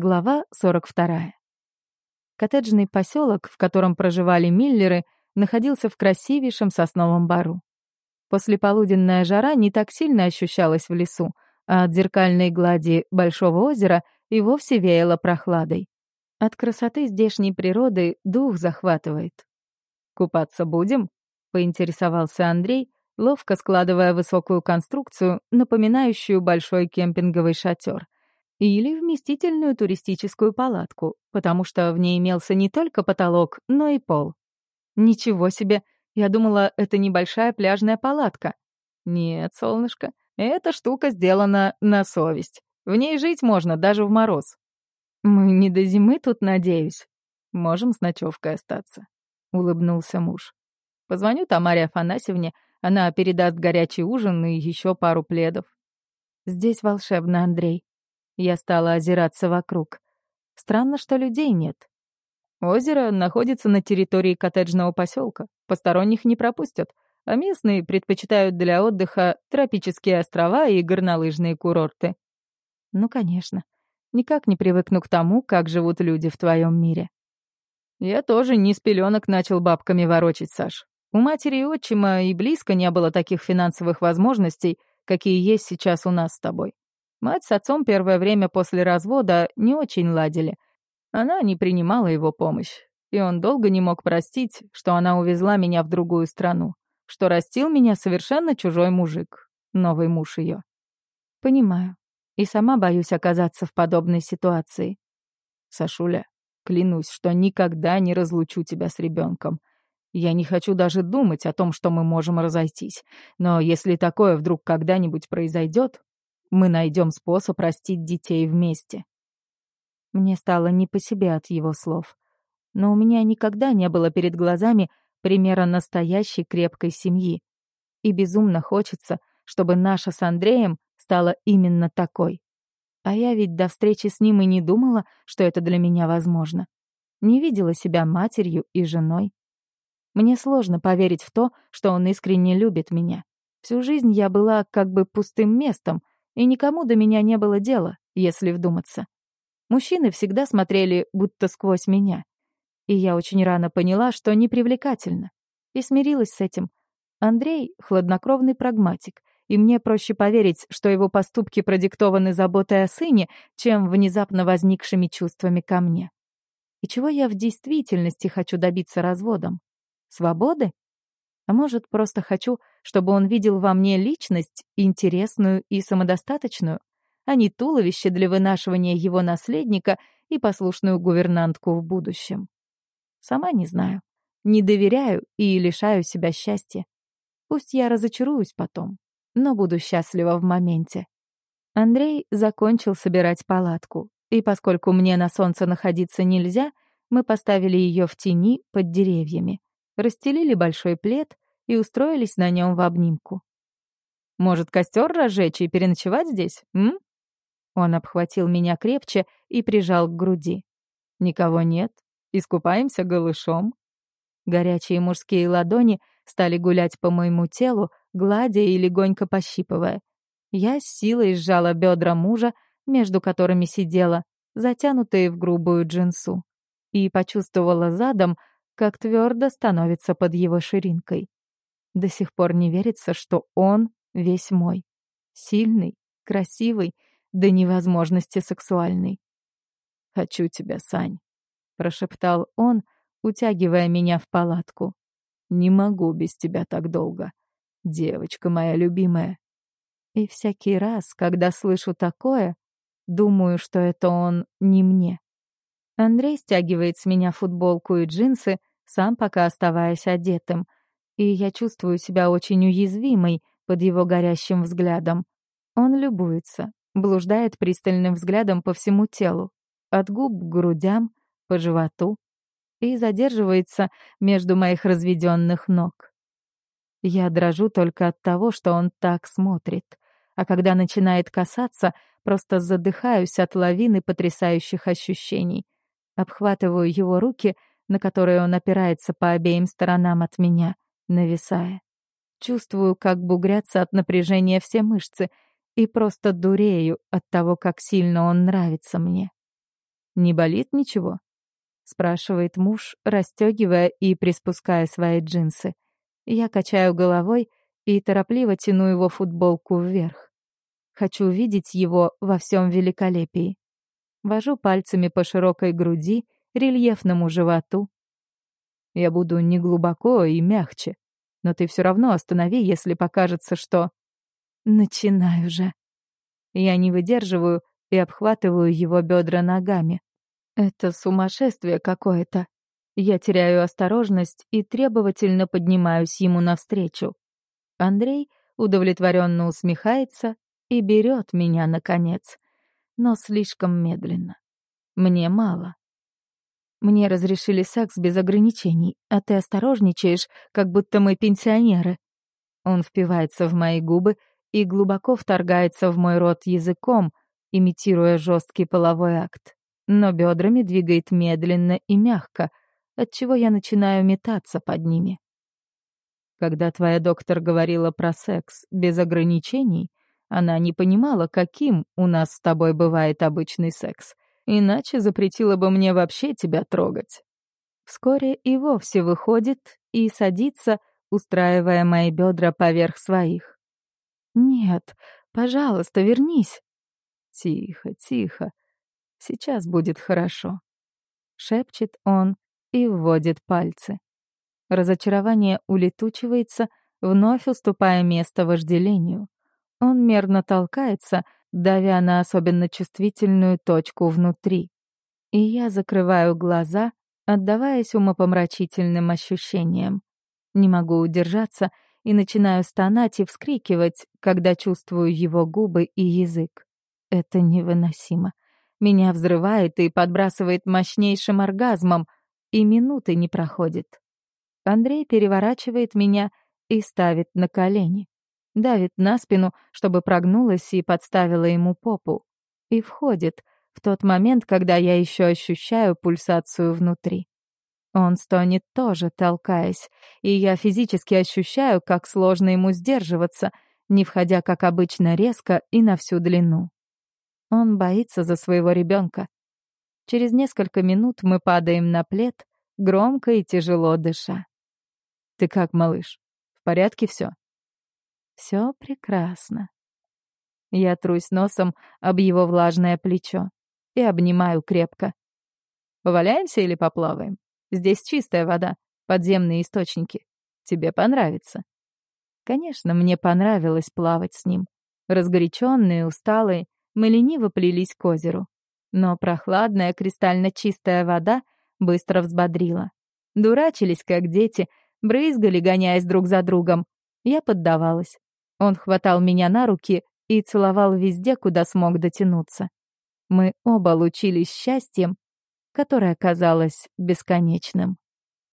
Глава 42. Коттеджный поселок, в котором проживали Миллеры, находился в красивейшем сосновом бару. Послеполуденная жара не так сильно ощущалась в лесу, а от зеркальной глади Большого озера и вовсе веяло прохладой. От красоты здешней природы дух захватывает. «Купаться будем?» — поинтересовался Андрей, ловко складывая высокую конструкцию, напоминающую большой кемпинговый шатер — или вместительную туристическую палатку, потому что в ней имелся не только потолок, но и пол. Ничего себе, я думала, это небольшая пляжная палатка. Нет, солнышко, эта штука сделана на совесть. В ней жить можно даже в мороз. Мы не до зимы тут, надеюсь. Можем с ночевкой остаться, улыбнулся муж. Позвоню Тамаре Афанасьевне, она передаст горячий ужин и еще пару пледов. Здесь волшебно, Андрей. Я стала озираться вокруг. Странно, что людей нет. Озеро находится на территории коттеджного поселка. Посторонних не пропустят, а местные предпочитают для отдыха тропические острова и горнолыжные курорты. Ну, конечно. Никак не привыкну к тому, как живут люди в твоем мире. Я тоже не с пеленок начал бабками ворочить, Саш. У матери и отчима и близко не было таких финансовых возможностей, какие есть сейчас у нас с тобой. Мать с отцом первое время после развода не очень ладили. Она не принимала его помощь. И он долго не мог простить, что она увезла меня в другую страну, что растил меня совершенно чужой мужик, новый муж ее. Понимаю. И сама боюсь оказаться в подобной ситуации. Сашуля, клянусь, что никогда не разлучу тебя с ребенком. Я не хочу даже думать о том, что мы можем разойтись. Но если такое вдруг когда-нибудь произойдет, мы найдем способ простить детей вместе. Мне стало не по себе от его слов. Но у меня никогда не было перед глазами примера настоящей крепкой семьи. И безумно хочется, чтобы наша с Андреем стала именно такой. А я ведь до встречи с ним и не думала, что это для меня возможно. Не видела себя матерью и женой. Мне сложно поверить в то, что он искренне любит меня. Всю жизнь я была как бы пустым местом, и никому до меня не было дела, если вдуматься. Мужчины всегда смотрели будто сквозь меня. И я очень рано поняла, что непривлекательно. И смирилась с этим. Андрей — хладнокровный прагматик, и мне проще поверить, что его поступки продиктованы заботой о сыне, чем внезапно возникшими чувствами ко мне. И чего я в действительности хочу добиться разводом? Свободы? А может, просто хочу, чтобы он видел во мне личность, интересную и самодостаточную, а не туловище для вынашивания его наследника и послушную гувернантку в будущем. Сама не знаю. Не доверяю и лишаю себя счастья. Пусть я разочаруюсь потом, но буду счастлива в моменте. Андрей закончил собирать палатку, и поскольку мне на солнце находиться нельзя, мы поставили ее в тени под деревьями расстелили большой плед и устроились на нем в обнимку. «Может, костер разжечь и переночевать здесь, м?» Он обхватил меня крепче и прижал к груди. «Никого нет. Искупаемся голышом». Горячие мужские ладони стали гулять по моему телу, гладя и легонько пощипывая. Я с силой сжала бедра мужа, между которыми сидела, затянутые в грубую джинсу, и почувствовала задом, как твердо становится под его ширинкой. До сих пор не верится, что он весь мой. Сильный, красивый, до невозможности сексуальный. «Хочу тебя, Сань», — прошептал он, утягивая меня в палатку. «Не могу без тебя так долго. Девочка моя любимая». И всякий раз, когда слышу такое, думаю, что это он не мне. Андрей стягивает с меня футболку и джинсы, сам пока оставаясь одетым, и я чувствую себя очень уязвимой под его горящим взглядом. Он любуется, блуждает пристальным взглядом по всему телу, от губ к грудям, по животу, и задерживается между моих разведенных ног. Я дрожу только от того, что он так смотрит, а когда начинает касаться, просто задыхаюсь от лавины потрясающих ощущений. Обхватываю его руки — на которые он опирается по обеим сторонам от меня, нависая. Чувствую, как бугрятся от напряжения все мышцы, и просто дурею от того, как сильно он нравится мне. «Не болит ничего?» — спрашивает муж, расстегивая и приспуская свои джинсы. Я качаю головой и торопливо тяну его футболку вверх. Хочу видеть его во всем великолепии. Вожу пальцами по широкой груди, рельефному животу. Я буду не глубоко и мягче, но ты все равно останови, если покажется, что... Начинаю же. Я не выдерживаю и обхватываю его бедра ногами. Это сумасшествие какое-то. Я теряю осторожность и требовательно поднимаюсь ему навстречу. Андрей удовлетворенно усмехается и берет меня, наконец, но слишком медленно. Мне мало. Мне разрешили секс без ограничений, а ты осторожничаешь, как будто мы пенсионеры. Он впивается в мои губы и глубоко вторгается в мой рот языком, имитируя жесткий половой акт, но бедрами двигает медленно и мягко, отчего я начинаю метаться под ними. Когда твоя доктор говорила про секс без ограничений, она не понимала, каким у нас с тобой бывает обычный секс, иначе запретила бы мне вообще тебя трогать. Вскоре и вовсе выходит и садится, устраивая мои бедра поверх своих. «Нет, пожалуйста, вернись». «Тихо, тихо. Сейчас будет хорошо», — шепчет он и вводит пальцы. Разочарование улетучивается, вновь уступая место вожделению. Он мерно толкается, давя на особенно чувствительную точку внутри. И я закрываю глаза, отдаваясь умопомрачительным ощущениям. Не могу удержаться и начинаю стонать и вскрикивать, когда чувствую его губы и язык. Это невыносимо. Меня взрывает и подбрасывает мощнейшим оргазмом, и минуты не проходит. Андрей переворачивает меня и ставит на колени. Давит на спину, чтобы прогнулась и подставила ему попу. И входит в тот момент, когда я еще ощущаю пульсацию внутри. Он стонет тоже, толкаясь, и я физически ощущаю, как сложно ему сдерживаться, не входя, как обычно, резко и на всю длину. Он боится за своего ребенка. Через несколько минут мы падаем на плед, громко и тяжело дыша. «Ты как, малыш? В порядке все? Все прекрасно. Я трусь носом об его влажное плечо и обнимаю крепко. «Поваляемся или поплаваем? Здесь чистая вода, подземные источники. Тебе понравится». Конечно, мне понравилось плавать с ним. Разгоряченные, усталые, мы лениво плелись к озеру. Но прохладная, кристально чистая вода быстро взбодрила. Дурачились, как дети, брызгали, гоняясь друг за другом. Я поддавалась. Он хватал меня на руки и целовал везде, куда смог дотянуться. Мы оба лучились счастьем, которое казалось бесконечным.